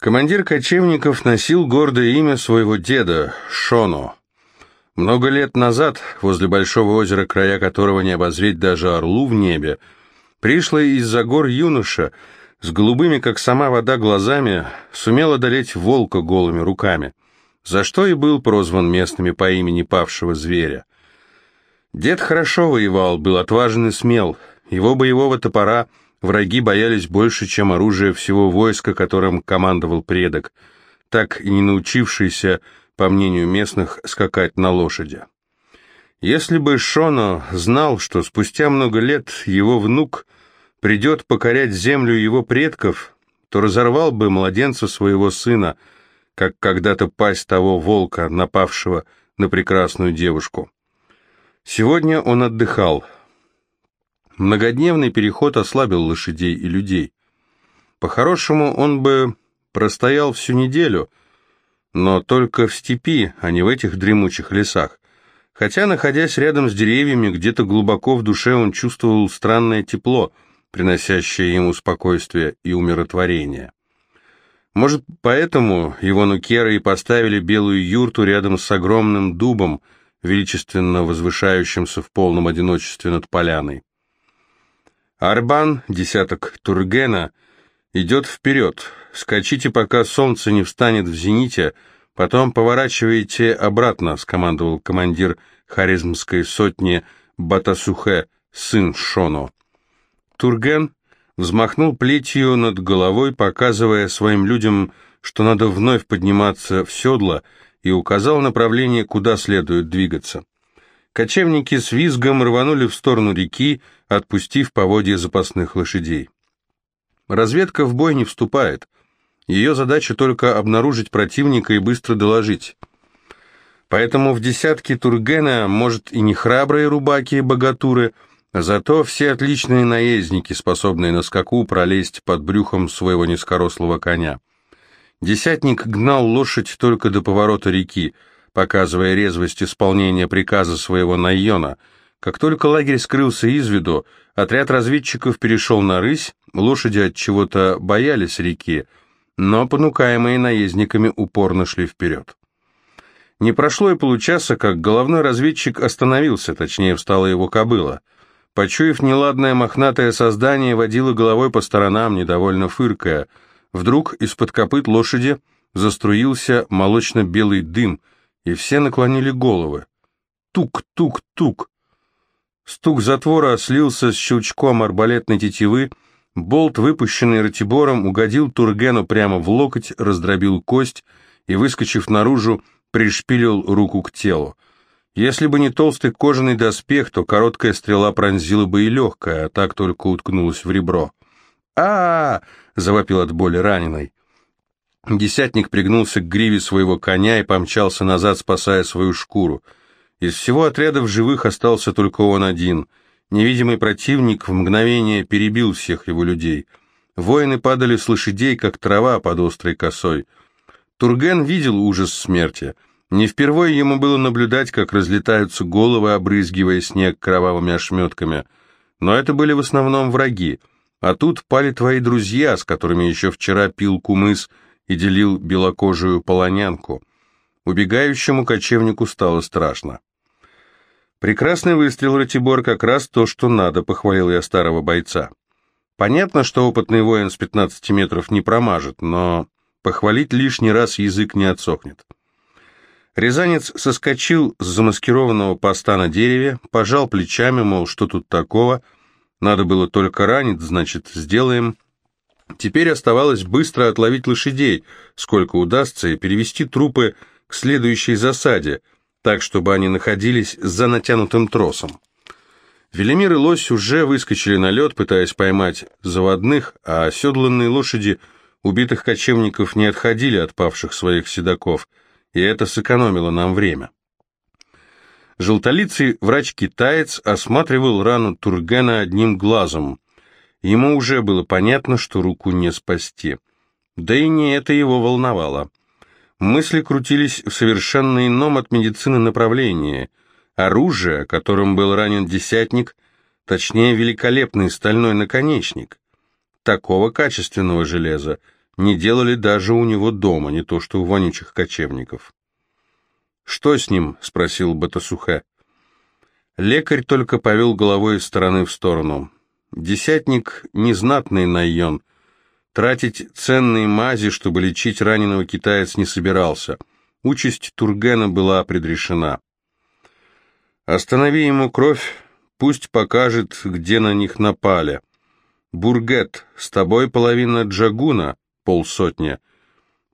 Командир кочевников носил гордое имя своего деда, Шоно. Много лет назад, возле большого озера, края которого не обозреть даже орлу в небе, пришло из-за гор юноша с голубыми, как сама вода, глазами, сумел одолеть волка голыми руками, за что и был прозван местными по имени павшего зверя. Дед хорошо воевал, был отважен и смел, его боевого топора – Враги боялись больше, чем оружие всего войска, которым командовал предок, так и не научившийся, по мнению местных, скакать на лошади. Если бы Шоно знал, что спустя много лет его внук придет покорять землю его предков, то разорвал бы младенца своего сына, как когда-то пасть того волка, напавшего на прекрасную девушку. Сегодня он отдыхал – Многодневный переход ослабил лошадей и людей. По-хорошему, он бы простоял всю неделю, но только в степи, а не в этих дремучих лесах. Хотя, находясь рядом с деревьями, где-то глубоко в душе он чувствовал странное тепло, приносящее ему спокойствие и умиротворение. Может, поэтому его нукеры и поставили белую юрту рядом с огромным дубом, величественно возвышающимся в полном одиночестве над поляной. Арбан, десяток Тургена, идет вперед. Скачите, пока солнце не встанет в зените, потом поворачивайте обратно, скомандовал командир харизмской сотни Батасухе, сын Шоно. Турген взмахнул плетью над головой, показывая своим людям, что надо вновь подниматься в седло, и указал направление, куда следует двигаться. Кочевники с визгом рванули в сторону реки, отпустив поводья запасных лошадей. Разведка в бой не вступает. Ее задача только обнаружить противника и быстро доложить. Поэтому в десятке Тургена, может, и не храбрые рубаки и богатуры, зато все отличные наездники, способные на скаку пролезть под брюхом своего низкорослого коня. Десятник гнал лошадь только до поворота реки, показывая резвость исполнения приказа своего Найона. Как только лагерь скрылся из виду, отряд разведчиков перешел на рысь, лошади от чего-то боялись реки, но, понукаемые наездниками, упорно шли вперед. Не прошло и получаса, как головной разведчик остановился, точнее, встала его кобыла. Почуяв неладное мохнатое создание, водила головой по сторонам, недовольно фыркая. Вдруг из-под копыт лошади заструился молочно-белый дым — и все наклонили головы. Тук-тук-тук. Стук затвора слился с щелчком арбалетной тетивы, болт, выпущенный Ратибором, угодил Тургену прямо в локоть, раздробил кость и, выскочив наружу, пришпилил руку к телу. Если бы не толстый кожаный доспех, то короткая стрела пронзила бы и легкая, а так только уткнулась в ребро. а, -а, -а завопил от боли раненый. Десятник пригнулся к гриве своего коня и помчался назад, спасая свою шкуру. Из всего отряда в живых остался только он один. Невидимый противник в мгновение перебил всех его людей. Воины падали с лошадей, как трава под острой косой. Турген видел ужас смерти. Не впервые ему было наблюдать, как разлетаются головы, обрызгивая снег кровавыми ошметками. Но это были в основном враги. А тут пали твои друзья, с которыми еще вчера пил кумыс, и делил белокожую полонянку. Убегающему кочевнику стало страшно. «Прекрасный выстрел, Ратибор, как раз то, что надо», — похвалил я старого бойца. Понятно, что опытный воин с 15 метров не промажет, но похвалить лишний раз язык не отсохнет. Рязанец соскочил с замаскированного поста на дереве, пожал плечами, мол, что тут такого, надо было только ранить, значит, сделаем, Теперь оставалось быстро отловить лошадей, сколько удастся, и перевести трупы к следующей засаде, так, чтобы они находились за натянутым тросом. Велимир и лось уже выскочили на лед, пытаясь поймать заводных, а оседланные лошади убитых кочевников не отходили от павших своих седаков, и это сэкономило нам время. Желтолицый врач-китаец осматривал рану Тургена одним глазом, Ему уже было понятно, что руку не спасти. Да и не это его волновало. Мысли крутились в совершенно ином от медицины направлении. Оружие, которым был ранен десятник, точнее великолепный стальной наконечник. Такого качественного железа не делали даже у него дома, не то что у вонючих кочевников. «Что с ним?» — спросил Батасухе. Лекарь только повел головой из стороны в сторону. Десятник — незнатный найон. Тратить ценные мази, чтобы лечить раненого китаец, не собирался. Участь Тургена была предрешена. «Останови ему кровь, пусть покажет, где на них напали. Бургет, с тобой половина джагуна, полсотни.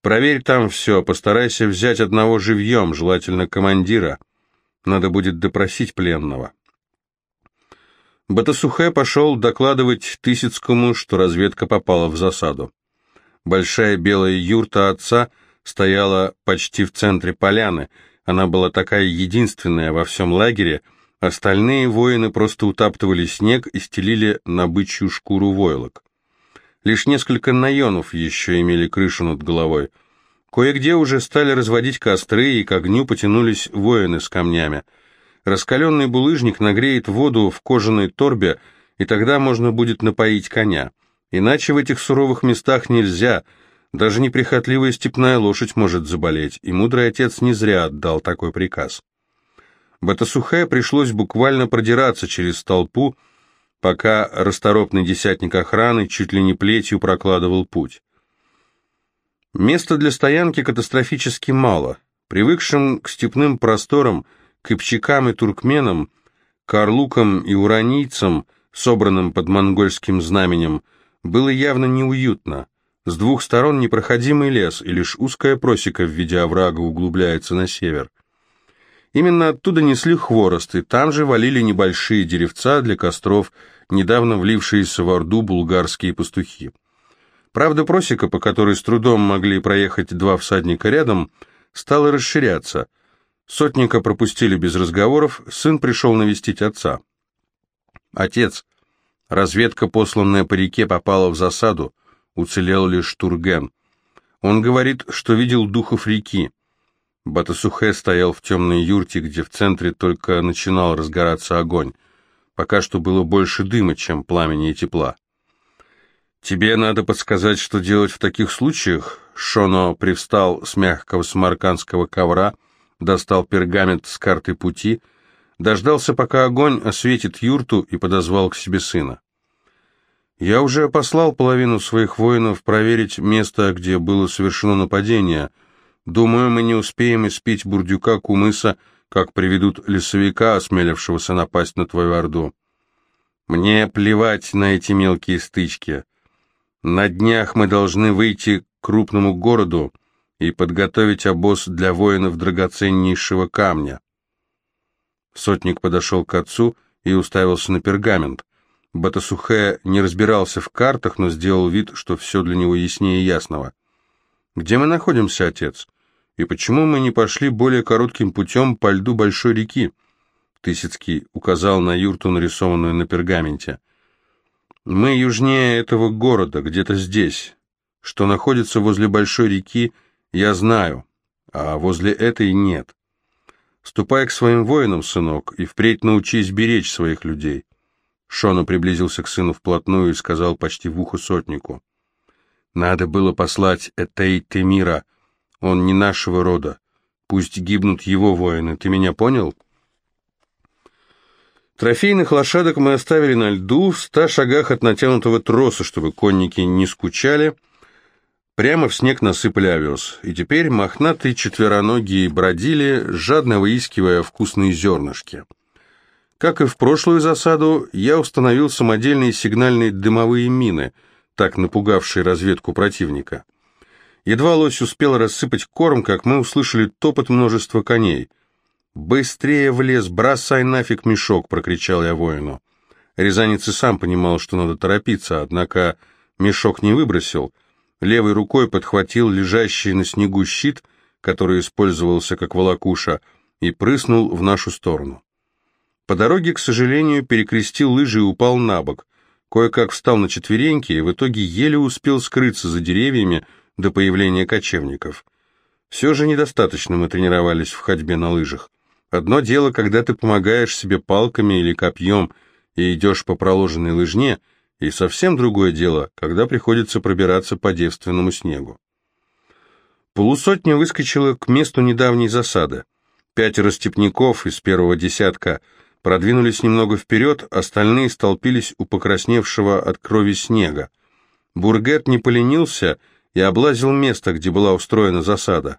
Проверь там все, постарайся взять одного живьем, желательно командира». Надо будет допросить пленного. Батасухе пошел докладывать Тысяцкому, что разведка попала в засаду. Большая белая юрта отца стояла почти в центре поляны. Она была такая единственная во всем лагере, остальные воины просто утаптывали снег и стелили на бычью шкуру войлок. Лишь несколько наенов еще имели крышу над головой – Кое-где уже стали разводить костры, и к огню потянулись воины с камнями. Раскаленный булыжник нагреет воду в кожаной торбе, и тогда можно будет напоить коня. Иначе в этих суровых местах нельзя, даже неприхотливая степная лошадь может заболеть, и мудрый отец не зря отдал такой приказ. Батасухе пришлось буквально продираться через толпу, пока расторопный десятник охраны чуть ли не плетью прокладывал путь. Места для стоянки катастрофически мало. Привыкшим к степным просторам, к кипчакам и туркменам, к орлукам и уранийцам, собранным под монгольским знаменем, было явно неуютно. С двух сторон непроходимый лес, и лишь узкая просека в виде оврага углубляется на север. Именно оттуда несли хворост, и там же валили небольшие деревца для костров, недавно влившиеся в Орду булгарские пастухи. Правда, просека, по которой с трудом могли проехать два всадника рядом, стала расширяться. Сотника пропустили без разговоров, сын пришел навестить отца. «Отец, разведка, посланная по реке, попала в засаду, уцелел лишь Турген. Он говорит, что видел духов реки. Батасухе стоял в темной юрте, где в центре только начинал разгораться огонь. Пока что было больше дыма, чем пламени и тепла. «Тебе надо подсказать, что делать в таких случаях?» Шоно привстал с мягкого самаркандского ковра, достал пергамент с картой пути, дождался, пока огонь осветит юрту, и подозвал к себе сына. «Я уже послал половину своих воинов проверить место, где было совершено нападение. Думаю, мы не успеем испить бурдюка кумыса, как приведут лесовика, осмелившегося напасть на твою орду. Мне плевать на эти мелкие стычки». На днях мы должны выйти к крупному городу и подготовить обоз для воинов драгоценнейшего камня. Сотник подошел к отцу и уставился на пергамент. Батасухе не разбирался в картах, но сделал вид, что все для него яснее ясного. «Где мы находимся, отец? И почему мы не пошли более коротким путем по льду большой реки?» Тысяцкий указал на юрту, нарисованную на пергаменте. Мы южнее этого города, где-то здесь. Что находится возле большой реки, я знаю, а возле этой нет. Ступай к своим воинам, сынок, и впредь научись беречь своих людей. Шона приблизился к сыну вплотную и сказал почти в ухо сотнику. Надо было послать Этей Темира. Он не нашего рода. Пусть гибнут его воины. Ты меня понял? Трофейных лошадок мы оставили на льду в ста шагах от натянутого троса, чтобы конники не скучали. Прямо в снег насыпали овес, и теперь мохнатые четвероногие бродили, жадно выискивая вкусные зернышки. Как и в прошлую засаду, я установил самодельные сигнальные дымовые мины, так напугавшие разведку противника. Едва лось успел рассыпать корм, как мы услышали топот множества коней — «Быстрее в лес, бросай нафиг мешок!» — прокричал я воину. Рязанец и сам понимал, что надо торопиться, однако мешок не выбросил. Левой рукой подхватил лежащий на снегу щит, который использовался как волокуша, и прыснул в нашу сторону. По дороге, к сожалению, перекрестил лыжи и упал на бок. Кое-как встал на четвереньки и в итоге еле успел скрыться за деревьями до появления кочевников. Все же недостаточно мы тренировались в ходьбе на лыжах. Одно дело, когда ты помогаешь себе палками или копьем и идешь по проложенной лыжне, и совсем другое дело, когда приходится пробираться по девственному снегу. Полусотня выскочила к месту недавней засады. Пятеро степняков из первого десятка продвинулись немного вперед, остальные столпились у покрасневшего от крови снега. Бургет не поленился и облазил место, где была устроена засада.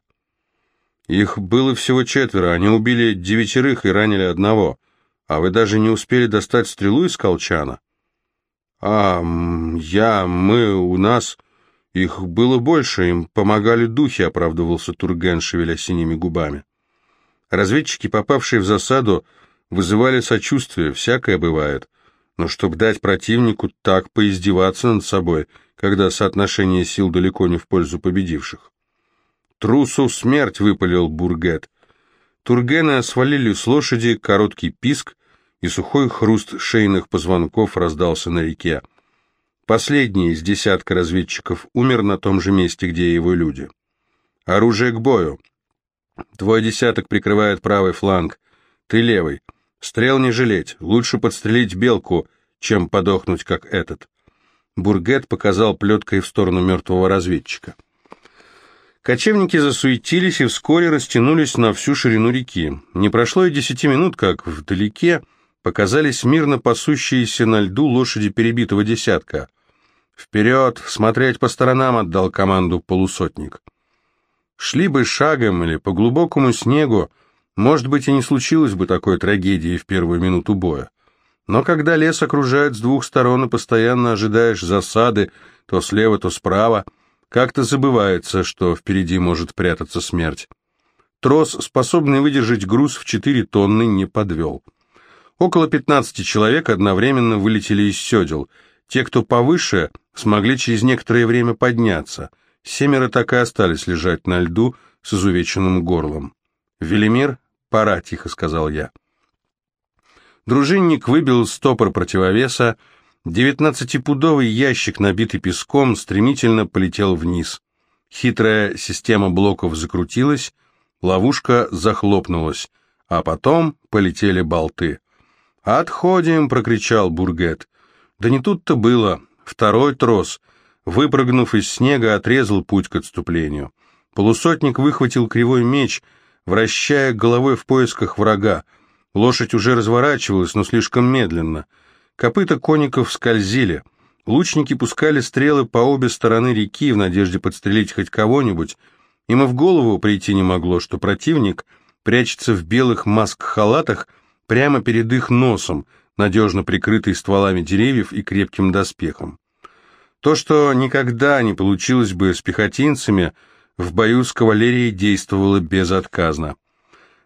Их было всего четверо, они убили девятерых и ранили одного. А вы даже не успели достать стрелу из колчана? А, я, мы, у нас... Их было больше, им помогали духи, оправдывался Турген, шевеля синими губами. Разведчики, попавшие в засаду, вызывали сочувствие, всякое бывает. Но чтобы дать противнику так поиздеваться над собой, когда соотношение сил далеко не в пользу победивших. «Трусу смерть!» — выпалил Бургет. Тургена свалили с лошади, короткий писк и сухой хруст шейных позвонков раздался на реке. Последний из десятка разведчиков умер на том же месте, где его люди. «Оружие к бою!» «Твой десяток прикрывает правый фланг, ты левый. Стрел не жалеть, лучше подстрелить белку, чем подохнуть, как этот». Бургет показал плеткой в сторону мертвого разведчика. Кочевники засуетились и вскоре растянулись на всю ширину реки. Не прошло и десяти минут, как вдалеке показались мирно пасущиеся на льду лошади перебитого десятка. «Вперед! Смотреть по сторонам!» — отдал команду полусотник. Шли бы шагом или по глубокому снегу, может быть, и не случилось бы такой трагедии в первую минуту боя. Но когда лес окружает с двух сторон и постоянно ожидаешь засады, то слева, то справа, как-то забывается, что впереди может прятаться смерть. Трос, способный выдержать груз в 4 тонны, не подвел. Около 15 человек одновременно вылетели из седел. Те, кто повыше, смогли через некоторое время подняться. Семеро так и остались лежать на льду с изувеченным горлом. «Велимир, пора», — тихо сказал я. Дружинник выбил стопор противовеса, девятнадцатипудовый ящик, набитый песком, стремительно полетел вниз. Хитрая система блоков закрутилась, ловушка захлопнулась, а потом полетели болты. «Отходим!» — прокричал Бургет. Да не тут-то было. Второй трос, выпрыгнув из снега, отрезал путь к отступлению. Полусотник выхватил кривой меч, вращая головой в поисках врага. Лошадь уже разворачивалась, но слишком медленно. Копыта конников скользили. Лучники пускали стрелы по обе стороны реки в надежде подстрелить хоть кого-нибудь. Им и в голову прийти не могло, что противник прячется в белых маск-халатах прямо перед их носом, надежно прикрытый стволами деревьев и крепким доспехом. То, что никогда не получилось бы с пехотинцами, в бою с кавалерией действовало безотказно.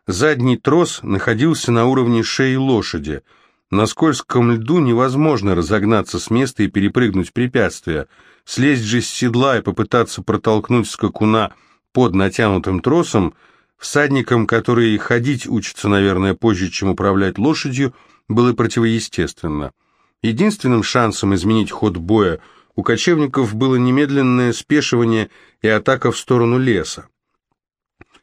Задний трос находился на уровне шеи лошади. На скользком льду невозможно разогнаться с места и перепрыгнуть препятствия. Слезть же с седла и попытаться протолкнуть скакуна под натянутым тросом, всадникам, которые ходить учатся, наверное, позже, чем управлять лошадью, было противоестественно. Единственным шансом изменить ход боя у кочевников было немедленное спешивание и атака в сторону леса.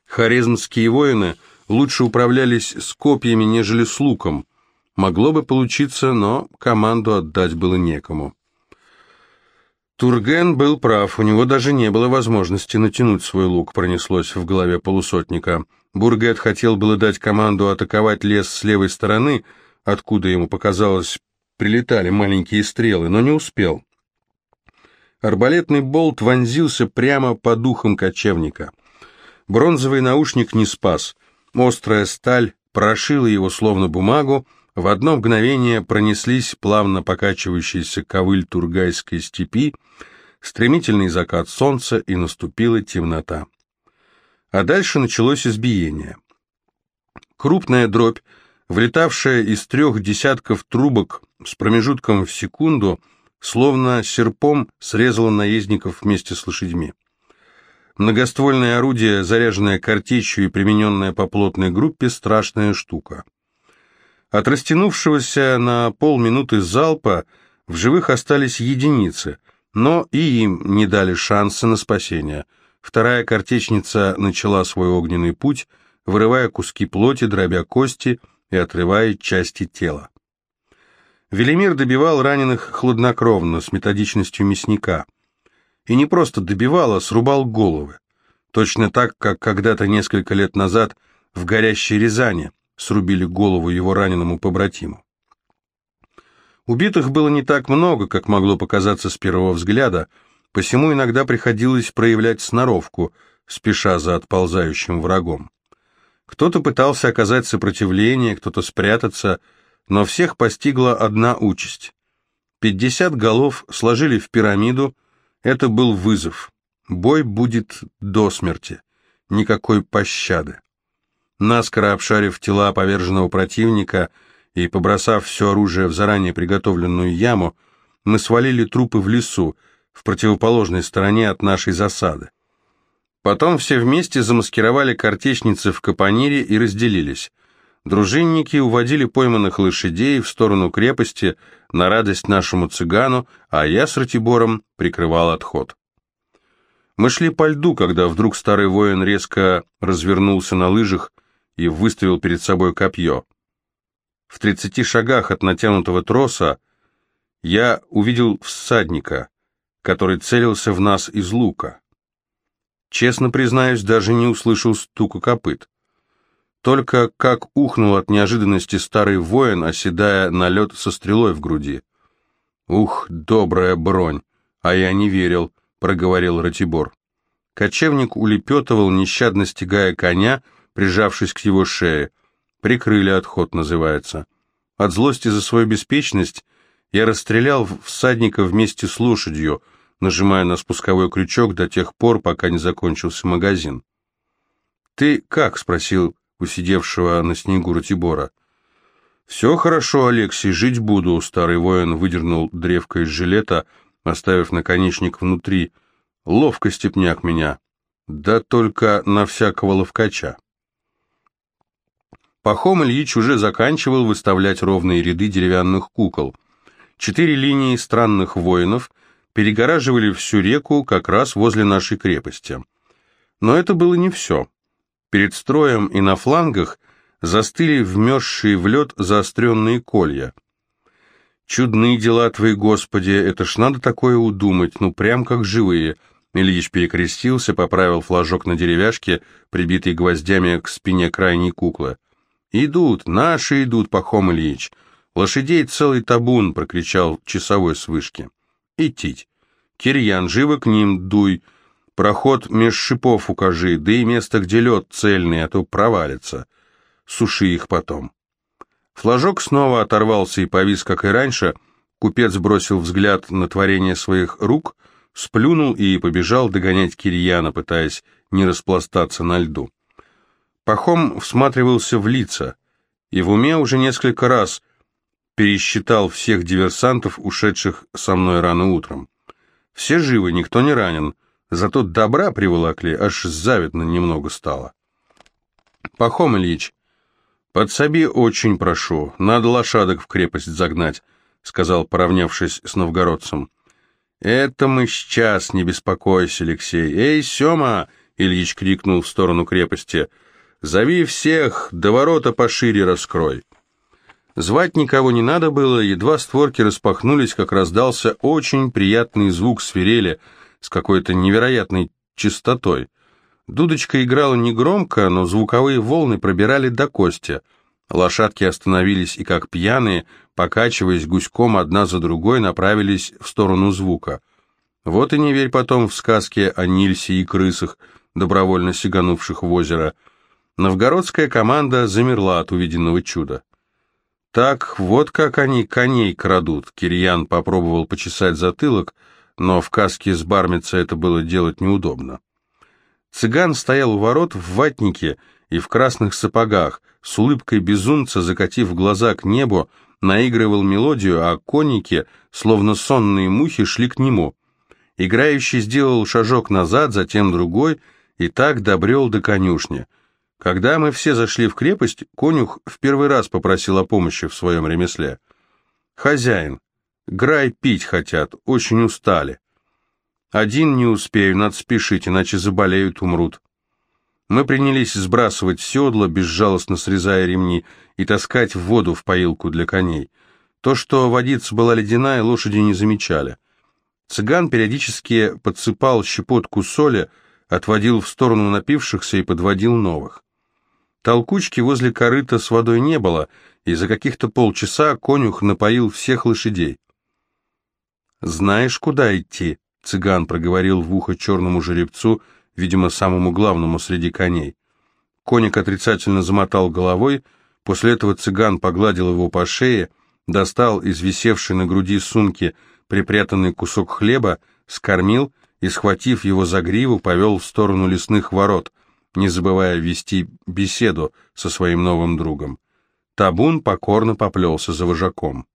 Хорезмские воины – лучше управлялись с копьями, нежели с луком. Могло бы получиться, но команду отдать было некому. Турген был прав, у него даже не было возможности натянуть свой лук, пронеслось в голове полусотника. Бургет хотел было дать команду атаковать лес с левой стороны, откуда ему показалось прилетали маленькие стрелы, но не успел. Арбалетный болт вонзился прямо по духам кочевника. Бронзовый наушник не спас — Острая сталь прошила его словно бумагу, в одно мгновение пронеслись плавно покачивающиеся ковыль Тургайской степи, стремительный закат солнца и наступила темнота. А дальше началось избиение. Крупная дробь, влетавшая из трех десятков трубок с промежутком в секунду, словно серпом срезала наездников вместе с лошадьми. Многоствольное орудие, заряженное картечью и примененное по плотной группе, страшная штука. От растянувшегося на полминуты залпа в живых остались единицы, но и им не дали шанса на спасение. Вторая картечница начала свой огненный путь, вырывая куски плоти, дробя кости и отрывая части тела. Велимир добивал раненых хладнокровно, с методичностью мясника. И не просто добивал, а срубал головы. Точно так, как когда-то несколько лет назад в горящей Рязани срубили голову его раненому побратиму. Убитых было не так много, как могло показаться с первого взгляда, посему иногда приходилось проявлять сноровку, спеша за отползающим врагом. Кто-то пытался оказать сопротивление, кто-то спрятаться, но всех постигла одна участь. Пятьдесят голов сложили в пирамиду, это был вызов. Бой будет до смерти, никакой пощады. Наскоро обшарив тела поверженного противника и побросав все оружие в заранее приготовленную яму, мы свалили трупы в лесу, в противоположной стороне от нашей засады. Потом все вместе замаскировали картечницы в капонире и разделились. Дружинники уводили пойманных лошадей в сторону крепости на радость нашему цыгану, а я с Ратибором прикрывал отход. Мы шли по льду, когда вдруг старый воин резко развернулся на лыжах и выставил перед собой копье. В тридцати шагах от натянутого троса я увидел всадника, который целился в нас из лука. Честно признаюсь, даже не услышал стука копыт. Только как ухнул от неожиданности старый воин, оседая на лед со стрелой в груди. «Ух, добрая бронь! А я не верил», — проговорил Ратибор. Кочевник улепетывал, нещадно стягая коня, прижавшись к его шее. «Прикрыли отход» называется. От злости за свою беспечность я расстрелял всадника вместе с лошадью — нажимая на спусковой крючок до тех пор, пока не закончился магазин. «Ты как?» — спросил у сидевшего на снегу Ратибора. «Все хорошо, Алексей, жить буду», — старый воин выдернул древко из жилета, оставив наконечник внутри. «Ловко, степняк, меня. Да только на всякого ловкача». Пахом Ильич уже заканчивал выставлять ровные ряды деревянных кукол. Четыре линии странных воинов — перегораживали всю реку как раз возле нашей крепости. Но это было не все. Перед строем и на флангах застыли вмерзшие в лед заостренные колья. «Чудные дела твои, Господи, это ж надо такое удумать, ну прям как живые», Ильич перекрестился, поправил флажок на деревяшке, прибитый гвоздями к спине крайней куклы. «Идут, наши идут, Пахом Ильич. Лошадей целый табун!» — прокричал часовой с вышки. Идтить. Кирьян, живо к ним дуй. Проход меж шипов укажи, да и место, где лед цельный, а то провалится. Суши их потом. Флажок снова оторвался и повис, как и раньше. Купец бросил взгляд на творение своих рук, сплюнул и побежал догонять Кирьяна, пытаясь не распластаться на льду. Пахом всматривался в лица, и в уме уже несколько раз пересчитал всех диверсантов, ушедших со мной рано утром. Все живы, никто не ранен, зато добра приволокли, аж завидно немного стало. Пахом Ильич, подсоби очень прошу, надо лошадок в крепость загнать, сказал, поравнявшись с новгородцем. «Это мы сейчас, не беспокойся, Алексей. Эй, Сема!» — Ильич крикнул в сторону крепости. «Зови всех, до ворота пошире раскрой». Звать никого не надо было, едва створки распахнулись, как раздался очень приятный звук свирели с какой-то невероятной частотой. Дудочка играла негромко, но звуковые волны пробирали до кости. Лошадки остановились и, как пьяные, покачиваясь гуськом одна за другой, направились в сторону звука. Вот и не верь потом в сказки о Нильсе и крысах, добровольно сиганувших в озеро. Новгородская команда замерла от увиденного чуда. Так, вот как они коней крадут. Кирьян попробовал почесать затылок, но в каске с бармица это было делать неудобно. Цыган стоял у ворот в ватнике и в красных сапогах, с улыбкой безумца, закатив глаза к небу, наигрывал мелодию, а конники, словно сонные мухи, шли к нему. Играющий сделал шажок назад, затем другой, и так добрел до конюшни. Когда мы все зашли в крепость, конюх в первый раз попросил о помощи в своем ремесле. «Хозяин, грай пить хотят, очень устали. Один не успею, надо спешить, иначе заболеют, умрут». Мы принялись сбрасывать седла, безжалостно срезая ремни, и таскать воду в поилку для коней. То, что водица была ледяная, лошади не замечали. Цыган периодически подсыпал щепотку соли, отводил в сторону напившихся и подводил новых. Толкучки возле корыта с водой не было, и за каких-то полчаса конюх напоил всех лошадей. «Знаешь, куда идти?» — цыган проговорил в ухо черному жеребцу, видимо, самому главному среди коней. Коник отрицательно замотал головой, после этого цыган погладил его по шее, достал из висевшей на груди сумки припрятанный кусок хлеба, скормил и, схватив его за гриву, повел в сторону лесных ворот, не забывая вести беседу со своим новым другом. Табун покорно поплелся за вожаком.